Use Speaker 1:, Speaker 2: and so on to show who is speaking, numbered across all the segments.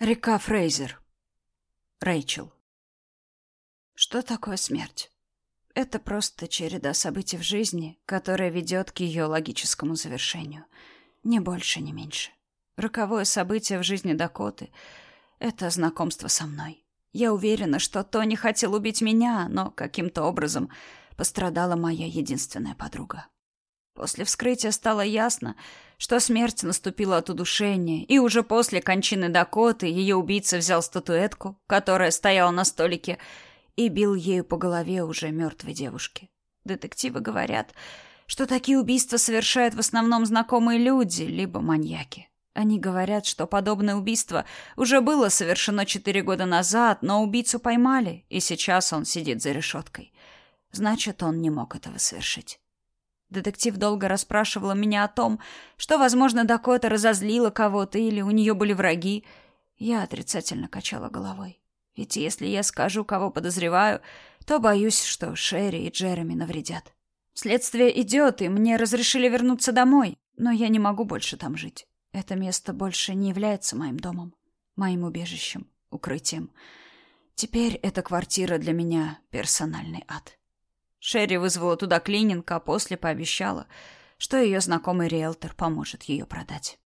Speaker 1: Река Фрейзер. Рэйчел. Что такое смерть? Это просто череда событий в жизни, которая ведет к ее логическому завершению. Ни больше, ни меньше. Роковое событие в жизни Дакоты — это знакомство со мной. Я уверена, что Тони хотел убить меня, но каким-то образом пострадала моя единственная подруга. После вскрытия стало ясно, что смерть наступила от удушения, и уже после кончины Дакоты ее убийца взял статуэтку, которая стояла на столике, и бил ею по голове уже мертвой девушки. Детективы говорят, что такие убийства совершают в основном знакомые люди, либо маньяки. Они говорят, что подобное убийство уже было совершено четыре года назад, но убийцу поймали, и сейчас он сидит за решеткой. Значит, он не мог этого совершить. Детектив долго расспрашивала меня о том, что, возможно, Дакота разозлила кого-то или у нее были враги. Я отрицательно качала головой. Ведь если я скажу, кого подозреваю, то боюсь, что Шерри и Джереми навредят. Следствие идет, и мне разрешили вернуться домой, но я не могу больше там жить. Это место больше не является моим домом, моим убежищем, укрытием. Теперь эта квартира для меня персональный ад. Шерри вызвала туда клининг, а после пообещала, что ее знакомый риэлтор поможет ее продать.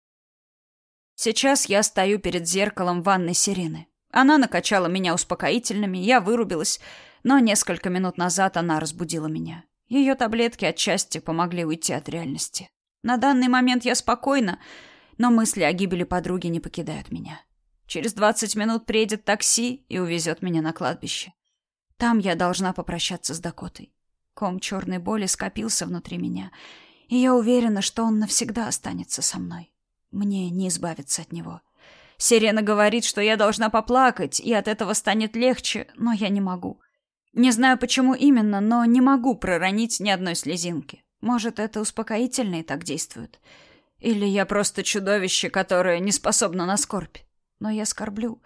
Speaker 1: Сейчас я стою перед зеркалом ванной Сирены. Она накачала меня успокоительными, я вырубилась, но несколько минут назад она разбудила меня. Ее таблетки отчасти помогли уйти от реальности. На данный момент я спокойна, но мысли о гибели подруги не покидают меня. Через двадцать минут приедет такси и увезет меня на кладбище. Там я должна попрощаться с Дакотой. Ком черной боли скопился внутри меня, и я уверена, что он навсегда останется со мной. Мне не избавиться от него. Сирена говорит, что я должна поплакать, и от этого станет легче, но я не могу. Не знаю, почему именно, но не могу проронить ни одной слезинки. Может, это успокоительные так действуют. Или я просто чудовище, которое не способно на скорбь. Но я скорблю.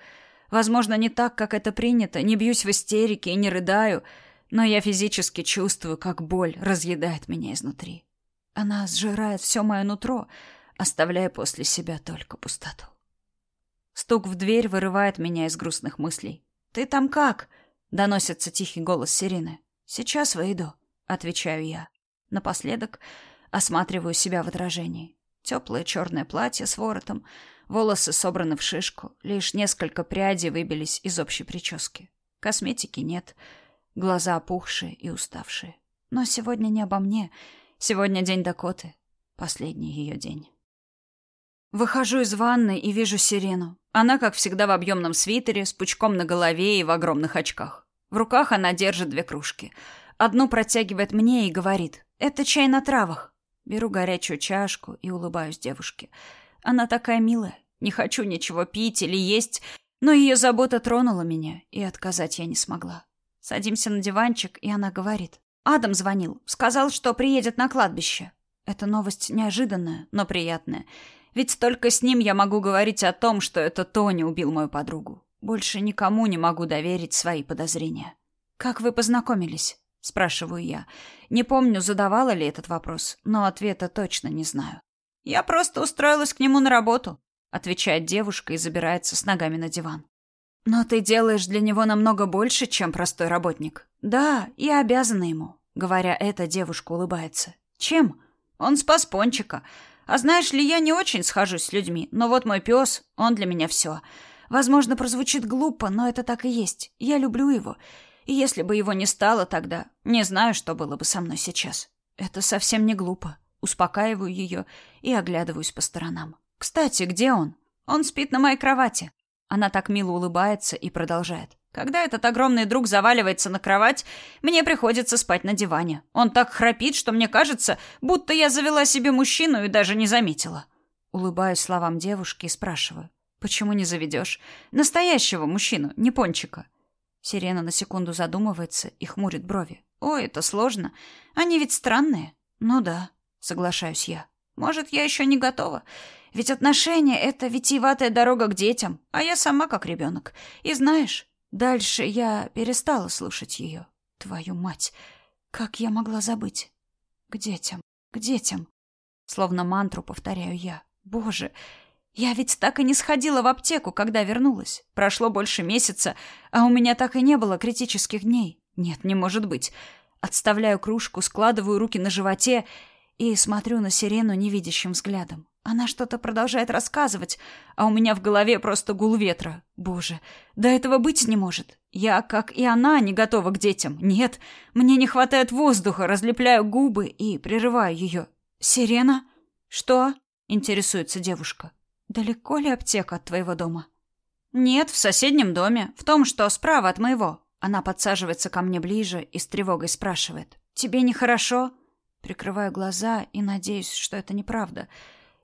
Speaker 1: Возможно, не так, как это принято, не бьюсь в истерике и не рыдаю — но я физически чувствую, как боль разъедает меня изнутри. Она сжирает все мое нутро, оставляя после себя только пустоту. Стук в дверь вырывает меня из грустных мыслей. «Ты там как?» — доносится тихий голос Сирины. «Сейчас выйду», — отвечаю я. Напоследок осматриваю себя в отражении. Теплое черное платье с воротом, волосы собраны в шишку, лишь несколько прядей выбились из общей прически. Косметики нет — глаза опухшие и уставшие. Но сегодня не обо мне. Сегодня день Дакоты. Последний ее день. Выхожу из ванны и вижу сирену. Она, как всегда, в объемном свитере, с пучком на голове и в огромных очках. В руках она держит две кружки. Одну протягивает мне и говорит «Это чай на травах». Беру горячую чашку и улыбаюсь девушке. Она такая милая. Не хочу ничего пить или есть, но ее забота тронула меня, и отказать я не смогла. Садимся на диванчик, и она говорит. Адам звонил. Сказал, что приедет на кладбище. Эта новость неожиданная, но приятная. Ведь только с ним я могу говорить о том, что это Тони убил мою подругу. Больше никому не могу доверить свои подозрения. «Как вы познакомились?» – спрашиваю я. Не помню, задавала ли этот вопрос, но ответа точно не знаю. «Я просто устроилась к нему на работу», – отвечает девушка и забирается с ногами на диван. Но ты делаешь для него намного больше, чем простой работник. Да, и обязана ему. Говоря это, девушка улыбается. Чем? Он спас пончика. А знаешь ли, я не очень схожусь с людьми, но вот мой пес, он для меня все. Возможно, прозвучит глупо, но это так и есть. Я люблю его. И если бы его не стало тогда, не знаю, что было бы со мной сейчас. Это совсем не глупо. Успокаиваю ее и оглядываюсь по сторонам. Кстати, где он? Он спит на моей кровати. Она так мило улыбается и продолжает. Когда этот огромный друг заваливается на кровать, мне приходится спать на диване. Он так храпит, что мне кажется, будто я завела себе мужчину и даже не заметила. Улыбаюсь словам девушки и спрашиваю. Почему не заведешь? Настоящего мужчину, не пончика. Сирена на секунду задумывается и хмурит брови. Ой, это сложно. Они ведь странные. Ну да, соглашаюсь я. Может, я еще не готова. Ведь отношения — это витиеватая дорога к детям, а я сама как ребенок. И знаешь, дальше я перестала слушать ее. Твою мать, как я могла забыть? К детям, к детям. Словно мантру повторяю я. Боже, Я ведь так и не сходила в аптеку, когда вернулась. Прошло больше месяца, а у меня так и не было критических дней. Нет, не может быть. Отставляю кружку, складываю руки на животе и смотрю на сирену невидящим взглядом. Она что-то продолжает рассказывать, а у меня в голове просто гул ветра. Боже, да этого быть не может. Я, как и она, не готова к детям. Нет, мне не хватает воздуха, разлепляю губы и прерываю ее. «Сирена?» «Что?» — интересуется девушка. «Далеко ли аптека от твоего дома?» «Нет, в соседнем доме, в том, что справа от моего». Она подсаживается ко мне ближе и с тревогой спрашивает. «Тебе нехорошо?» Прикрываю глаза и надеюсь, что это неправда.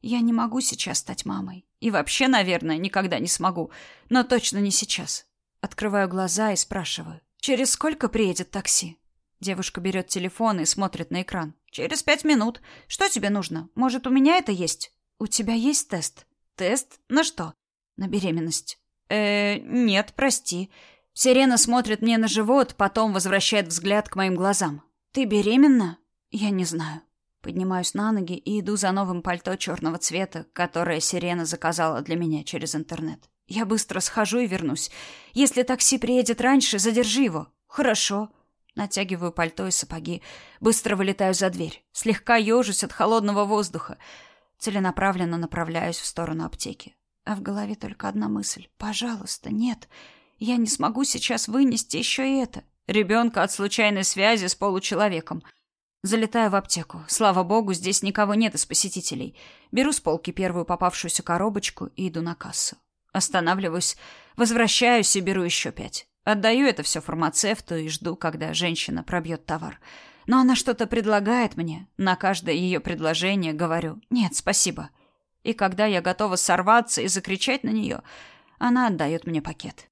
Speaker 1: Я не могу сейчас стать мамой. И вообще, наверное, никогда не смогу. Но точно не сейчас. Открываю глаза и спрашиваю. «Через сколько приедет такси?» Девушка берет телефон и смотрит на экран. «Через пять минут. Что тебе нужно? Может, у меня это есть?» «У тебя есть тест?» «Тест? На что?» «На беременность». «Э, нет, прости». Сирена смотрит мне на живот, потом возвращает взгляд к моим глазам. «Ты беременна?» «Я не знаю». Поднимаюсь на ноги и иду за новым пальто черного цвета, которое Сирена заказала для меня через интернет. Я быстро схожу и вернусь. Если такси приедет раньше, задержи его. Хорошо. Натягиваю пальто и сапоги. Быстро вылетаю за дверь. Слегка ежусь от холодного воздуха. Целенаправленно направляюсь в сторону аптеки. А в голове только одна мысль. Пожалуйста, нет. Я не смогу сейчас вынести еще и это. Ребенка от случайной связи с получеловеком — Залетаю в аптеку. Слава богу, здесь никого нет из посетителей. Беру с полки первую попавшуюся коробочку и иду на кассу. Останавливаюсь, возвращаюсь и беру еще пять. Отдаю это все фармацевту и жду, когда женщина пробьет товар. Но она что-то предлагает мне. На каждое ее предложение говорю «нет, спасибо». И когда я готова сорваться и закричать на нее, она отдает мне пакет.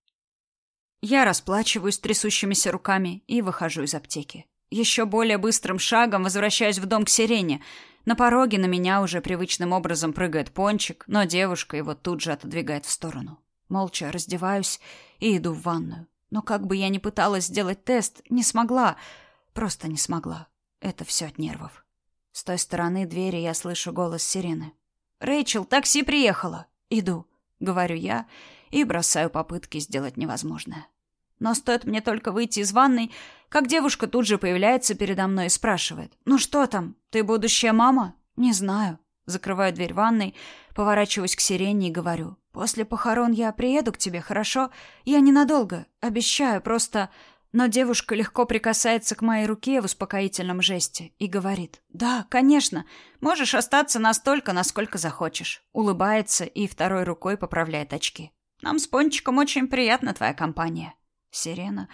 Speaker 1: Я расплачиваюсь трясущимися руками и выхожу из аптеки. Еще более быстрым шагом возвращаюсь в дом к Сирене. На пороге на меня уже привычным образом прыгает пончик, но девушка его тут же отодвигает в сторону. Молча раздеваюсь и иду в ванную. Но как бы я ни пыталась сделать тест, не смогла. Просто не смогла. Это все от нервов. С той стороны двери я слышу голос Сирены. «Рэйчел, такси приехало!» «Иду», — говорю я, и бросаю попытки сделать невозможное. Но стоит мне только выйти из ванной, как девушка тут же появляется передо мной и спрашивает. «Ну что там? Ты будущая мама?» «Не знаю». Закрываю дверь ванной, поворачиваюсь к сирене и говорю. «После похорон я приеду к тебе, хорошо? Я ненадолго, обещаю, просто...» Но девушка легко прикасается к моей руке в успокоительном жесте и говорит. «Да, конечно. Можешь остаться настолько, насколько захочешь». Улыбается и второй рукой поправляет очки. «Нам с Пончиком очень приятна твоя компания». Сирена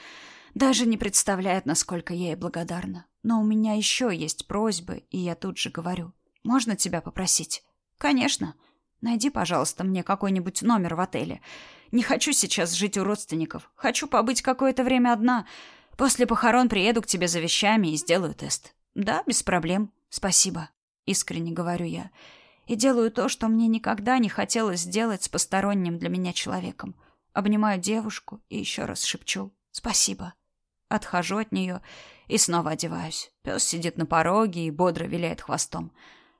Speaker 1: даже не представляет, насколько я ей благодарна. Но у меня еще есть просьбы, и я тут же говорю. Можно тебя попросить? Конечно. Найди, пожалуйста, мне какой-нибудь номер в отеле. Не хочу сейчас жить у родственников. Хочу побыть какое-то время одна. После похорон приеду к тебе за вещами и сделаю тест. Да, без проблем. Спасибо. Искренне говорю я. И делаю то, что мне никогда не хотелось сделать с посторонним для меня человеком. Обнимаю девушку и еще раз шепчу «Спасибо». Отхожу от нее и снова одеваюсь. Пес сидит на пороге и бодро виляет хвостом.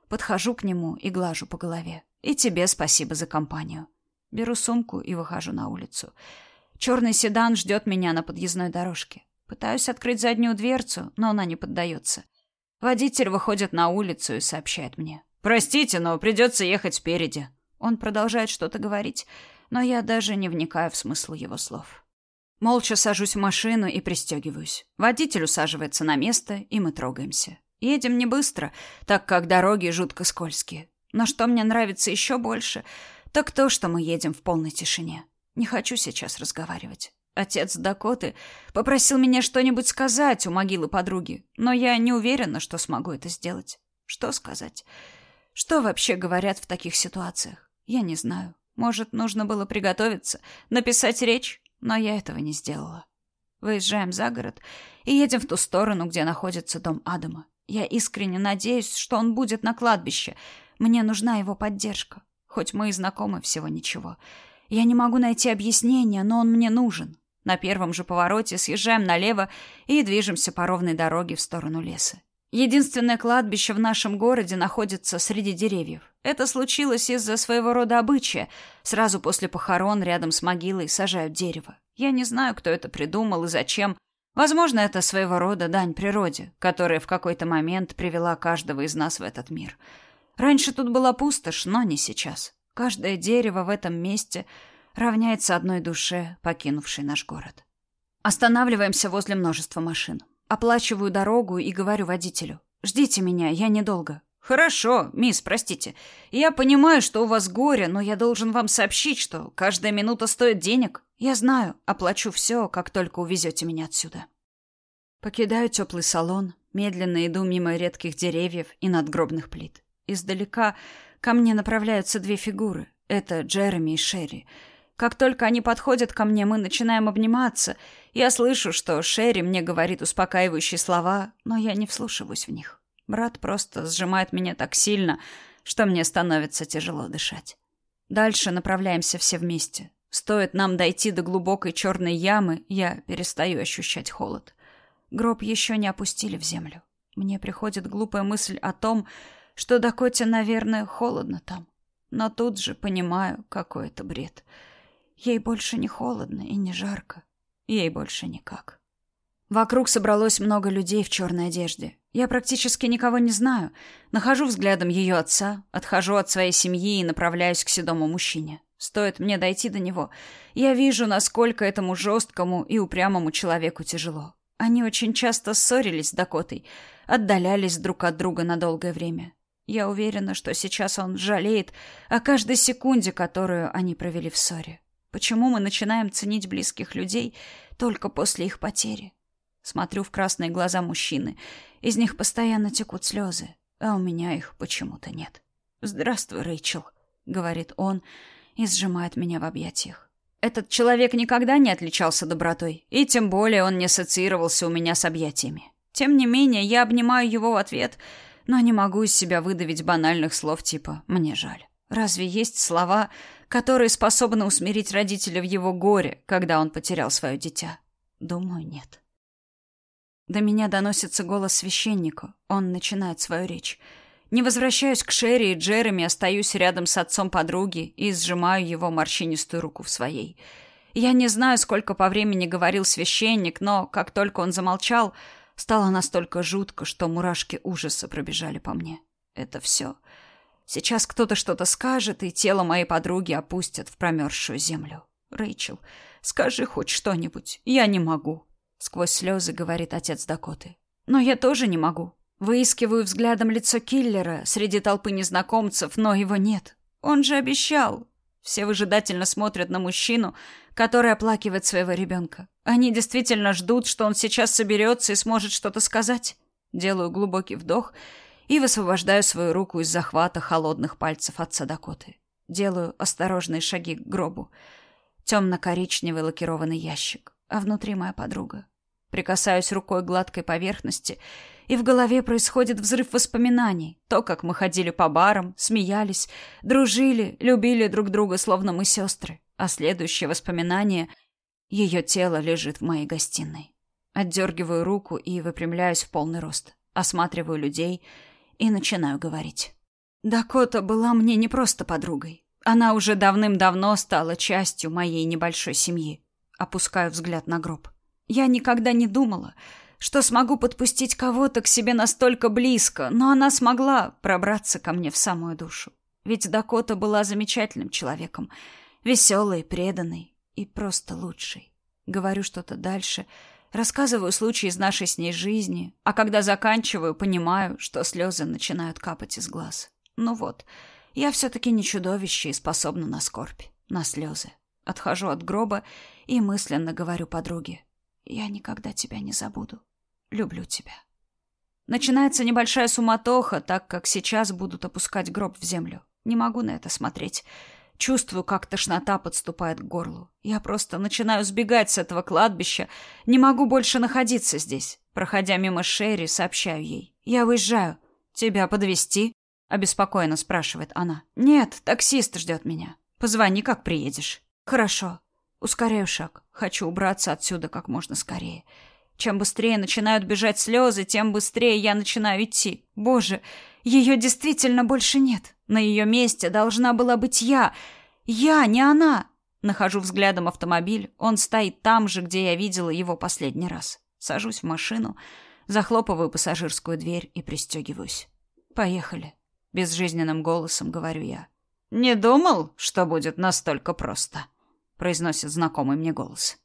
Speaker 1: Подхожу к нему и глажу по голове. И тебе спасибо за компанию. Беру сумку и выхожу на улицу. Черный седан ждет меня на подъездной дорожке. Пытаюсь открыть заднюю дверцу, но она не поддается. Водитель выходит на улицу и сообщает мне. «Простите, но придется ехать спереди». Он продолжает что-то говорить, но я даже не вникаю в смысл его слов. Молча сажусь в машину и пристегиваюсь. Водитель усаживается на место, и мы трогаемся. Едем не быстро, так как дороги жутко скользкие. Но что мне нравится еще больше, так то, что мы едем в полной тишине. Не хочу сейчас разговаривать. Отец Дакоты попросил меня что-нибудь сказать у могилы подруги, но я не уверена, что смогу это сделать. Что сказать? Что вообще говорят в таких ситуациях? Я не знаю. Может, нужно было приготовиться, написать речь, но я этого не сделала. Выезжаем за город и едем в ту сторону, где находится дом Адама. Я искренне надеюсь, что он будет на кладбище. Мне нужна его поддержка. Хоть мы и знакомы всего ничего. Я не могу найти объяснения, но он мне нужен. На первом же повороте съезжаем налево и движемся по ровной дороге в сторону леса. Единственное кладбище в нашем городе находится среди деревьев. Это случилось из-за своего рода обычая. Сразу после похорон рядом с могилой сажают дерево. Я не знаю, кто это придумал и зачем. Возможно, это своего рода дань природе, которая в какой-то момент привела каждого из нас в этот мир. Раньше тут была пустошь, но не сейчас. Каждое дерево в этом месте равняется одной душе, покинувшей наш город. Останавливаемся возле множества машин. Оплачиваю дорогу и говорю водителю. «Ждите меня, я недолго». «Хорошо, мисс, простите. Я понимаю, что у вас горе, но я должен вам сообщить, что каждая минута стоит денег. Я знаю, оплачу все, как только увезете меня отсюда». Покидаю теплый салон, медленно иду мимо редких деревьев и надгробных плит. Издалека ко мне направляются две фигуры. Это Джереми и Шерри. Как только они подходят ко мне, мы начинаем обниматься. Я слышу, что Шерри мне говорит успокаивающие слова, но я не вслушиваюсь в них. Брат просто сжимает меня так сильно, что мне становится тяжело дышать. Дальше направляемся все вместе. Стоит нам дойти до глубокой черной ямы, я перестаю ощущать холод. Гроб еще не опустили в землю. Мне приходит глупая мысль о том, что Дакоте, наверное, холодно там. Но тут же понимаю, какой это бред. Ей больше не холодно и не жарко. Ей больше никак. Вокруг собралось много людей в черной одежде. Я практически никого не знаю. Нахожу взглядом ее отца, отхожу от своей семьи и направляюсь к седому мужчине. Стоит мне дойти до него, я вижу, насколько этому жесткому и упрямому человеку тяжело. Они очень часто ссорились с Дакотой, отдалялись друг от друга на долгое время. Я уверена, что сейчас он жалеет о каждой секунде, которую они провели в ссоре. Почему мы начинаем ценить близких людей только после их потери? Смотрю в красные глаза мужчины. Из них постоянно текут слезы, а у меня их почему-то нет. «Здравствуй, Рэйчел», — говорит он и сжимает меня в объятиях. Этот человек никогда не отличался добротой, и тем более он не ассоциировался у меня с объятиями. Тем не менее, я обнимаю его в ответ — но не могу из себя выдавить банальных слов типа «мне жаль». Разве есть слова, которые способны усмирить родителя в его горе, когда он потерял свое дитя? Думаю, нет. До меня доносится голос священника. Он начинает свою речь. Не возвращаюсь к Шерри и Джереми, остаюсь рядом с отцом подруги и сжимаю его морщинистую руку в своей. Я не знаю, сколько по времени говорил священник, но как только он замолчал, Стало настолько жутко, что мурашки ужаса пробежали по мне. Это все. Сейчас кто-то что-то скажет, и тело моей подруги опустят в промерзшую землю. Рэйчел, скажи хоть что-нибудь. Я не могу. Сквозь слезы говорит отец Дакоты. Но я тоже не могу. Выискиваю взглядом лицо киллера среди толпы незнакомцев, но его нет. Он же обещал. Все выжидательно смотрят на мужчину, который оплакивает своего ребенка. Они действительно ждут, что он сейчас соберется и сможет что-то сказать. Делаю глубокий вдох и высвобождаю свою руку из захвата холодных пальцев отца Дакоты. Делаю осторожные шаги к гробу. Темно-коричневый лакированный ящик, а внутри моя подруга. Прикасаюсь рукой к гладкой поверхности, и в голове происходит взрыв воспоминаний. То, как мы ходили по барам, смеялись, дружили, любили друг друга, словно мы сестры. А следующее воспоминание — ее тело лежит в моей гостиной. Отдергиваю руку и выпрямляюсь в полный рост. Осматриваю людей и начинаю говорить. Дакота была мне не просто подругой. Она уже давным-давно стала частью моей небольшой семьи. Опускаю взгляд на гроб. Я никогда не думала, что смогу подпустить кого-то к себе настолько близко, но она смогла пробраться ко мне в самую душу. Ведь Дакота была замечательным человеком, веселой, преданной и просто лучшей. Говорю что-то дальше, рассказываю случаи из нашей с ней жизни, а когда заканчиваю, понимаю, что слезы начинают капать из глаз. Ну вот, я все-таки не чудовище и способна на скорбь, на слезы. Отхожу от гроба и мысленно говорю подруге. Я никогда тебя не забуду. Люблю тебя. Начинается небольшая суматоха, так как сейчас будут опускать гроб в землю. Не могу на это смотреть. Чувствую, как тошнота подступает к горлу. Я просто начинаю сбегать с этого кладбища. Не могу больше находиться здесь. Проходя мимо Шерри, сообщаю ей. Я уезжаю. Тебя подвести? обеспокоенно спрашивает она. Нет, таксист ждет меня. Позвони, как приедешь. Хорошо. Ускоряю шаг. Хочу убраться отсюда как можно скорее. Чем быстрее начинают бежать слезы, тем быстрее я начинаю идти. Боже, ее действительно больше нет. На ее месте должна была быть я. Я, не она. Нахожу взглядом автомобиль. Он стоит там же, где я видела его последний раз. Сажусь в машину, захлопываю пассажирскую дверь и пристегиваюсь. Поехали. Безжизненным голосом говорю я. Не думал, что будет настолько просто, произносит знакомый мне голос.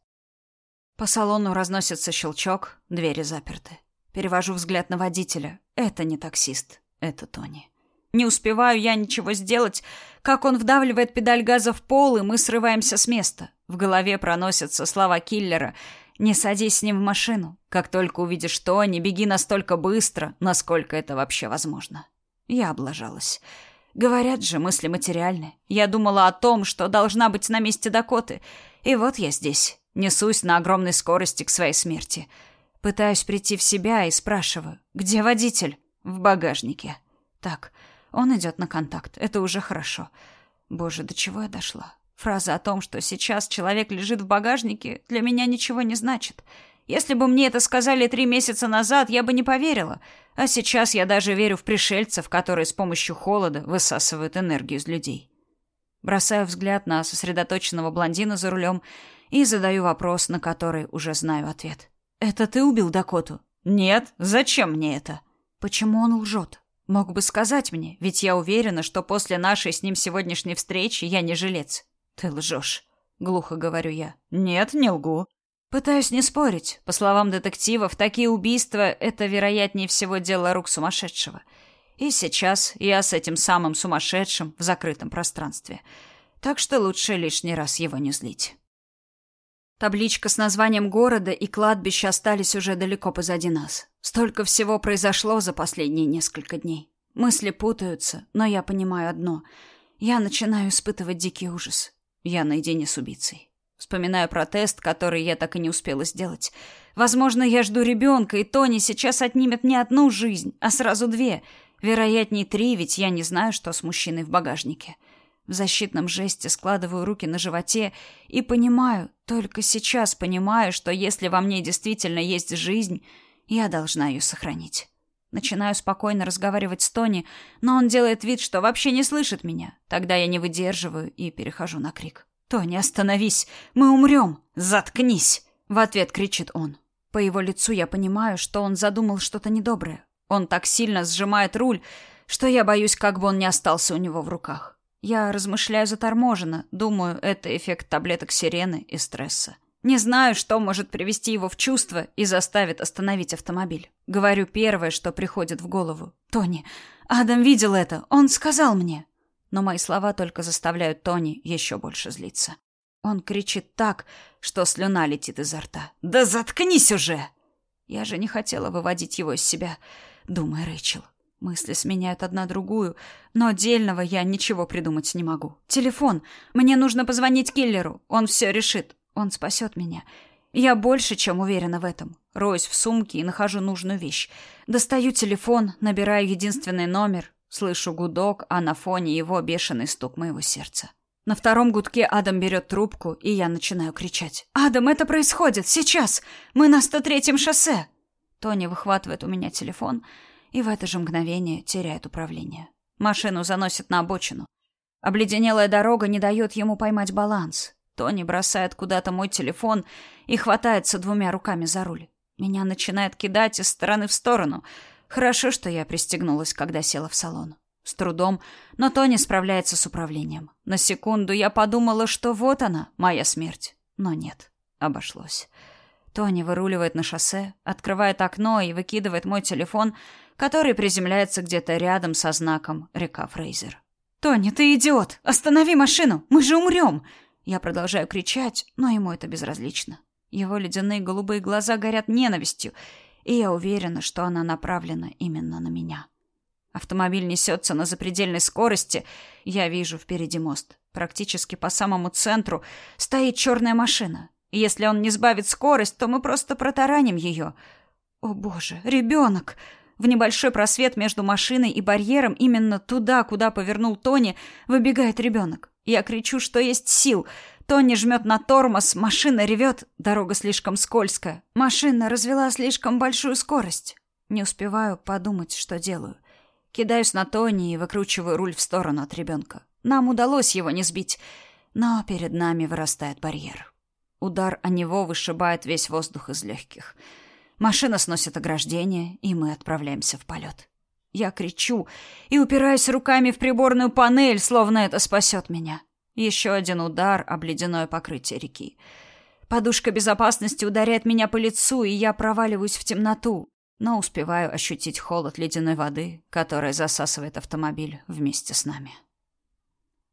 Speaker 1: По салону разносится щелчок, двери заперты. Перевожу взгляд на водителя. Это не таксист, это Тони. Не успеваю я ничего сделать, как он вдавливает педаль газа в пол, и мы срываемся с места. В голове проносятся слова киллера. «Не садись с ним в машину. Как только увидишь Тони, беги настолько быстро, насколько это вообще возможно». Я облажалась. Говорят же, мысли материальны. Я думала о том, что должна быть на месте Дакоты. И вот я здесь. Несусь на огромной скорости к своей смерти. Пытаюсь прийти в себя и спрашиваю, где водитель? В багажнике. Так, он идет на контакт. Это уже хорошо. Боже, до чего я дошла? Фраза о том, что сейчас человек лежит в багажнике, для меня ничего не значит. Если бы мне это сказали три месяца назад, я бы не поверила. А сейчас я даже верю в пришельцев, которые с помощью холода высасывают энергию из людей. Бросаю взгляд на сосредоточенного блондина за рулем и задаю вопрос, на который уже знаю ответ. «Это ты убил Дакоту?» «Нет. Зачем мне это?» «Почему он лжет? Мог бы сказать мне, ведь я уверена, что после нашей с ним сегодняшней встречи я не жилец». «Ты лжешь», — глухо говорю я. «Нет, не лгу». Пытаюсь не спорить. По словам детективов, такие убийства — это, вероятнее всего, дело рук сумасшедшего. И сейчас я с этим самым сумасшедшим в закрытом пространстве. Так что лучше лишний раз его не злить. Табличка с названием города и кладбища остались уже далеко позади нас. Столько всего произошло за последние несколько дней. Мысли путаются, но я понимаю одно. Я начинаю испытывать дикий ужас. Я наедине с убийцей. Вспоминаю протест, который я так и не успела сделать. Возможно, я жду ребенка, и Тони сейчас отнимет не одну жизнь, а сразу две. Вероятнее, три, ведь я не знаю, что с мужчиной в багажнике. В защитном жесте складываю руки на животе и понимаю, только сейчас понимаю, что если во мне действительно есть жизнь, я должна ее сохранить. Начинаю спокойно разговаривать с Тони, но он делает вид, что вообще не слышит меня. Тогда я не выдерживаю и перехожу на крик. «Тони, остановись! Мы умрем! Заткнись!» В ответ кричит он. По его лицу я понимаю, что он задумал что-то недоброе. Он так сильно сжимает руль, что я боюсь, как бы он не остался у него в руках. Я размышляю заторможенно, думаю, это эффект таблеток сирены и стресса. Не знаю, что может привести его в чувство и заставит остановить автомобиль. Говорю первое, что приходит в голову. «Тони, Адам видел это, он сказал мне» но мои слова только заставляют Тони еще больше злиться. Он кричит так, что слюна летит изо рта. «Да заткнись уже!» Я же не хотела выводить его из себя, думая Рэйчел. Мысли сменяют одна другую, но отдельного я ничего придумать не могу. Телефон. Мне нужно позвонить киллеру. Он все решит. Он спасет меня. Я больше, чем уверена в этом. Роюсь в сумке и нахожу нужную вещь. Достаю телефон, набираю единственный номер, Слышу гудок, а на фоне его бешеный стук моего сердца. На втором гудке Адам берет трубку, и я начинаю кричать. «Адам, это происходит! Сейчас! Мы на 103-м шоссе!» Тони выхватывает у меня телефон и в это же мгновение теряет управление. Машину заносит на обочину. Обледенелая дорога не дает ему поймать баланс. Тони бросает куда-то мой телефон и хватается двумя руками за руль. Меня начинает кидать из стороны в сторону — Хорошо, что я пристегнулась, когда села в салон. С трудом, но Тони справляется с управлением. На секунду я подумала, что вот она, моя смерть. Но нет, обошлось. Тони выруливает на шоссе, открывает окно и выкидывает мой телефон, который приземляется где-то рядом со знаком «Река Фрейзер». «Тони, ты идиот! Останови машину! Мы же умрем!» Я продолжаю кричать, но ему это безразлично. Его ледяные голубые глаза горят ненавистью, и я уверена, что она направлена именно на меня. Автомобиль несется на запредельной скорости. Я вижу впереди мост. Практически по самому центру стоит черная машина. Если он не сбавит скорость, то мы просто протараним ее. О боже, ребенок! В небольшой просвет между машиной и барьером, именно туда, куда повернул Тони, выбегает ребенок. Я кричу, что есть сил. Тони жмет на тормоз, машина ревет, дорога слишком скользкая. Машина развела слишком большую скорость. Не успеваю подумать, что делаю. Кидаюсь на Тони и выкручиваю руль в сторону от ребенка. Нам удалось его не сбить, но перед нами вырастает барьер. Удар о него вышибает весь воздух из легких. Машина сносит ограждение, и мы отправляемся в полет. Я кричу и упираюсь руками в приборную панель, словно это спасет меня. Еще один удар об ледяное покрытие реки. Подушка безопасности ударяет меня по лицу, и я проваливаюсь в темноту, но успеваю ощутить холод ледяной воды, которая засасывает автомобиль вместе с нами.